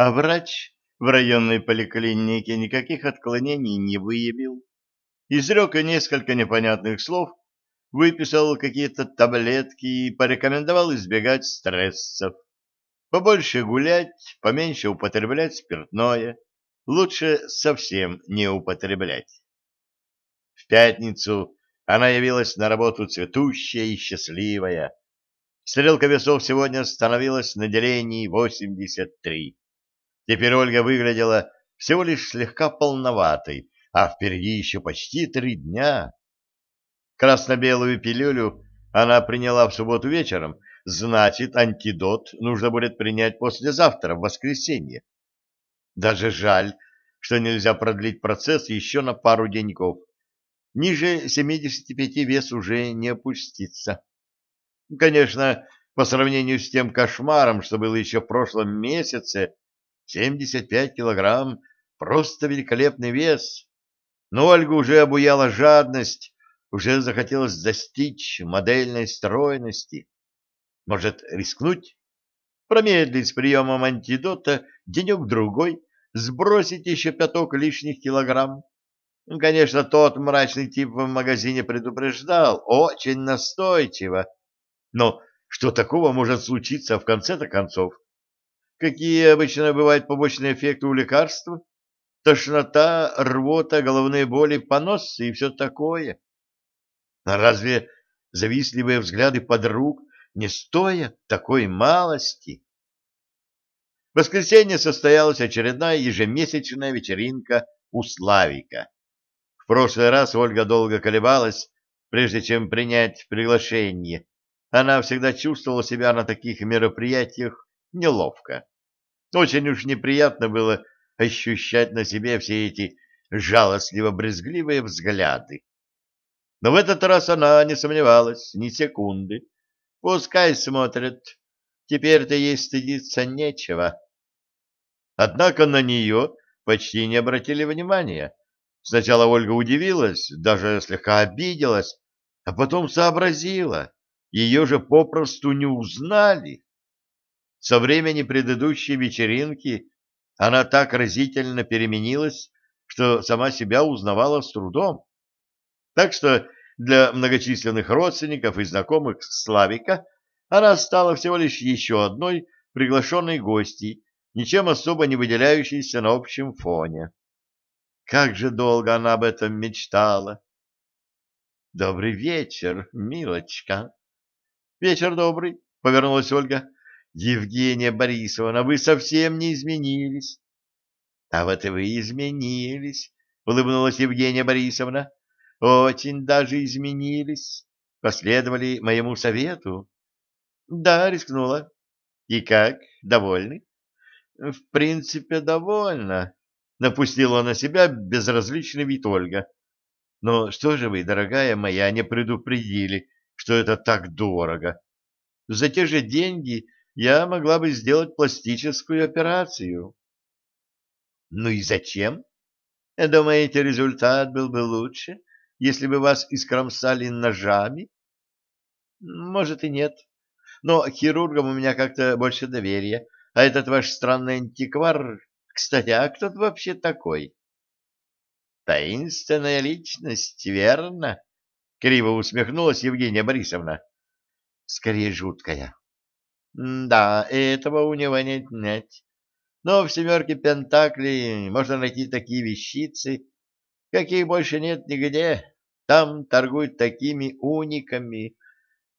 А врач в районной поликлинике никаких отклонений не выявил. Изрек несколько непонятных слов, выписал какие-то таблетки и порекомендовал избегать стрессов. Побольше гулять, поменьше употреблять спиртное, лучше совсем не употреблять. В пятницу она явилась на работу цветущая и счастливая. Стрелка весов сегодня становилась на делении 83. Теперь Ольга выглядела всего лишь слегка полноватой, а впереди еще почти три дня. Красно-белую пилюлю она приняла в субботу вечером, значит, антидот нужно будет принять послезавтра, в воскресенье. Даже жаль, что нельзя продлить процесс еще на пару деньков. Ниже 75 вес уже не опустится. Конечно, по сравнению с тем кошмаром, что было еще в прошлом месяце, 75 килограмм — просто великолепный вес. Но Ольгу уже обуяла жадность, уже захотелось достичь модельной стройности. Может, рискнуть? Промедлить с приемом антидота денек-другой, сбросить еще пяток лишних килограмм. Конечно, тот мрачный тип в магазине предупреждал, очень настойчиво. Но что такого может случиться в конце-то концов? Какие обычно бывают побочные эффекты у лекарств? Тошнота, рвота, головные боли, понос и все такое. А разве завистливые взгляды подруг не стоят такой малости? В воскресенье состоялась очередная ежемесячная вечеринка у Славика. В прошлый раз Ольга долго колебалась, прежде чем принять приглашение. Она всегда чувствовала себя на таких мероприятиях неловко. Очень уж неприятно было ощущать на себе все эти жалостливо-брезгливые взгляды. Но в этот раз она не сомневалась ни секунды. Пускай смотрят, теперь-то ей стыдиться нечего. Однако на нее почти не обратили внимания. Сначала Ольга удивилась, даже слегка обиделась, а потом сообразила. Ее же попросту не узнали. Со времени предыдущей вечеринки она так разительно переменилась, что сама себя узнавала с трудом. Так что для многочисленных родственников и знакомых Славика она стала всего лишь еще одной приглашенной гостьей, ничем особо не выделяющейся на общем фоне. Как же долго она об этом мечтала! «Добрый вечер, милочка!» «Вечер добрый!» — повернулась Ольга. Евгения Борисовна, вы совсем не изменились. — А вот и вы изменились, — улыбнулась Евгения Борисовна. — Очень даже изменились. Последовали моему совету. — Да, рискнула. — И как, довольны? — В принципе, довольна, — напустила на себя безразличный вид Ольга. — Но что же вы, дорогая моя, не предупредили, что это так дорого? За те же деньги я могла бы сделать пластическую операцию. Ну и зачем? Думаете, результат был бы лучше, если бы вас искромсали ножами? Может и нет. Но хирургам у меня как-то больше доверия. А этот ваш странный антиквар... Кстати, а кто вообще такой? Таинственная личность, верно? Криво усмехнулась Евгения Борисовна. Скорее, жуткая. Да, этого у него не отнять. Но в семерке Пентаклей можно найти такие вещицы, каких больше нет нигде. Там торгуют такими униками.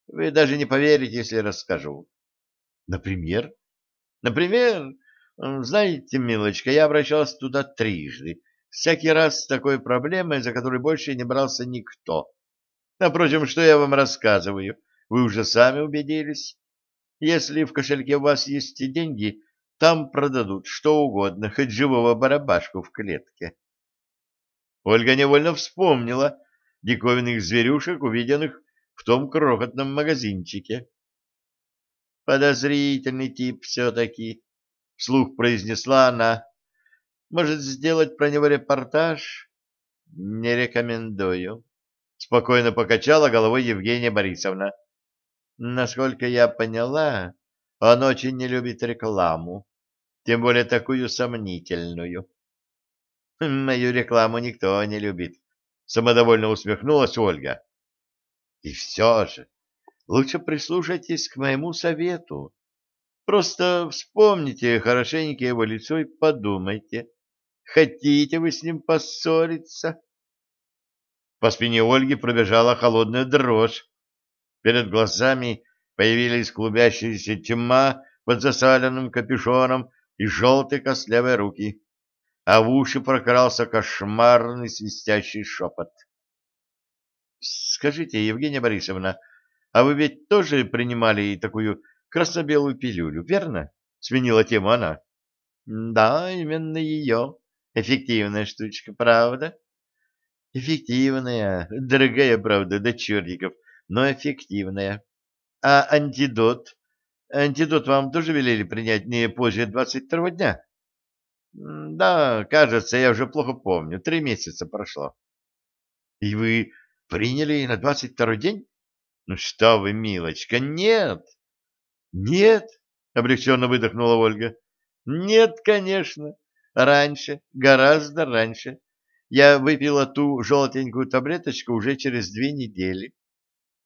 Вы даже не поверите, если расскажу. Например? Например, знаете, милочка, я обращался туда трижды. Всякий раз с такой проблемой, за которой больше не брался никто. Напротив, что я вам рассказываю? Вы уже сами убедились. Если в кошельке у вас есть деньги, там продадут что угодно, хоть живого барабашку в клетке. Ольга невольно вспомнила диковинных зверюшек, увиденных в том крохотном магазинчике. «Подозрительный тип все-таки», — вслух произнесла она. «Может, сделать про него репортаж?» «Не рекомендую», — спокойно покачала головой Евгения Борисовна. Насколько я поняла, он очень не любит рекламу. тем более такую сомнительную. Мою рекламу никто не любит, самодовольно усмехнулась Ольга. И все же, лучше прислушайтесь к моему совету. Просто вспомните хорошенько его лицо и подумайте, хотите вы с ним поссориться? По спине Ольги пробежала холодная дрожь. Перед глазами появились клубящаяся тьма под засаленным капюшоном и желтые костлявые руки, а в уши прокрался кошмарный свистящий шепот. — Скажите, Евгения Борисовна, а вы ведь тоже принимали такую красно-белую пилюлю, верно? — сменила тему она. — Да, именно ее. Эффективная штучка, правда? — Эффективная, дорогая, правда, до чертиков, но эффективная. А антидот? Антидот вам тоже велели принять не позже двадцать второго дня? Да, кажется, я уже плохо помню. Три месяца прошло. И вы приняли на двадцать второй день? Ну что вы, милочка, нет. Нет, облегченно выдохнула Ольга. Нет, конечно. Раньше, гораздо раньше. Я выпила ту желтенькую таблеточку уже через две недели.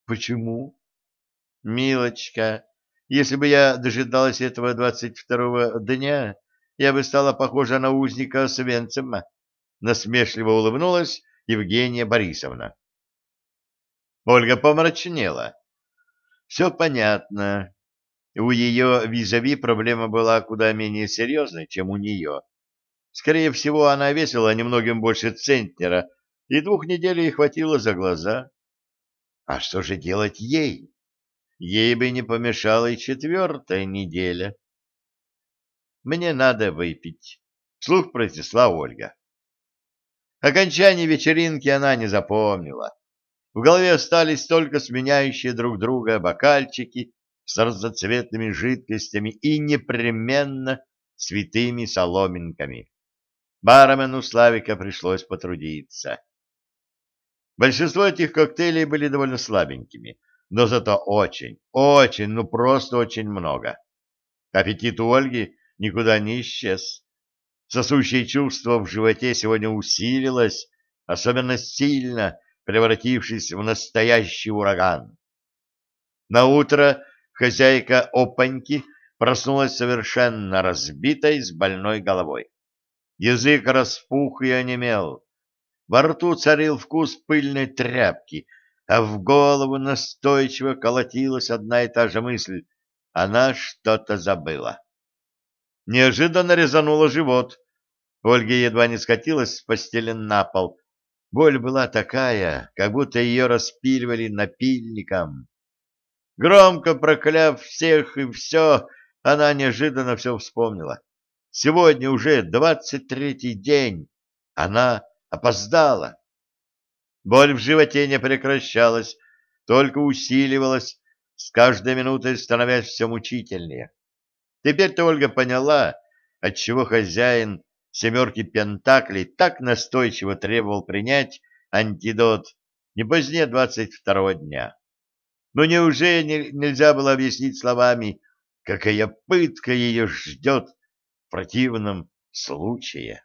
Почему? Милочка, если бы я дожидалась этого двадцать второго дня, я бы стала похожа на узника Свенцема. Насмешливо улыбнулась Евгения Борисовна. Ольга помрачнела. Все понятно. У ее визави проблема была куда менее серьезной, чем у нее. Скорее всего, она весила немногим больше центнера, и двух недель ей хватило за глаза. А что же делать ей? Ей бы не помешала и четвертая неделя. Мне надо выпить, — вслух произнесла Ольга. Окончание вечеринки она не запомнила. В голове остались только сменяющие друг друга бокальчики с разноцветными жидкостями и непременно святыми соломинками. Бармену Славика пришлось потрудиться. Большинство этих коктейлей были довольно слабенькими, но зато очень, очень, ну просто очень много. Аппетит у Ольги никуда не исчез. Сосущее чувство в животе сегодня усилилось, особенно сильно, превратившись в настоящий ураган. На утро хозяйка опаньки проснулась совершенно разбитой с больной головой. Язык распух и онемел. Во рту царил вкус пыльной тряпки, а в голову настойчиво колотилась одна и та же мысль. Она что-то забыла. Неожиданно резануло живот. Ольга едва не скатилась с постели на пол. Боль была такая, как будто ее распиливали напильником. Громко прокляв всех и все, она неожиданно все вспомнила. Сегодня уже двадцать третий день. Она опоздала. Боль в животе не прекращалась, только усиливалась, с каждой минутой становясь все мучительнее. Теперь-то Ольга поняла, отчего хозяин семерки пентаклей так настойчиво требовал принять антидот не позднее двадцать второго дня. Но неужели нельзя было объяснить словами, какая пытка ее ждет в противном случае?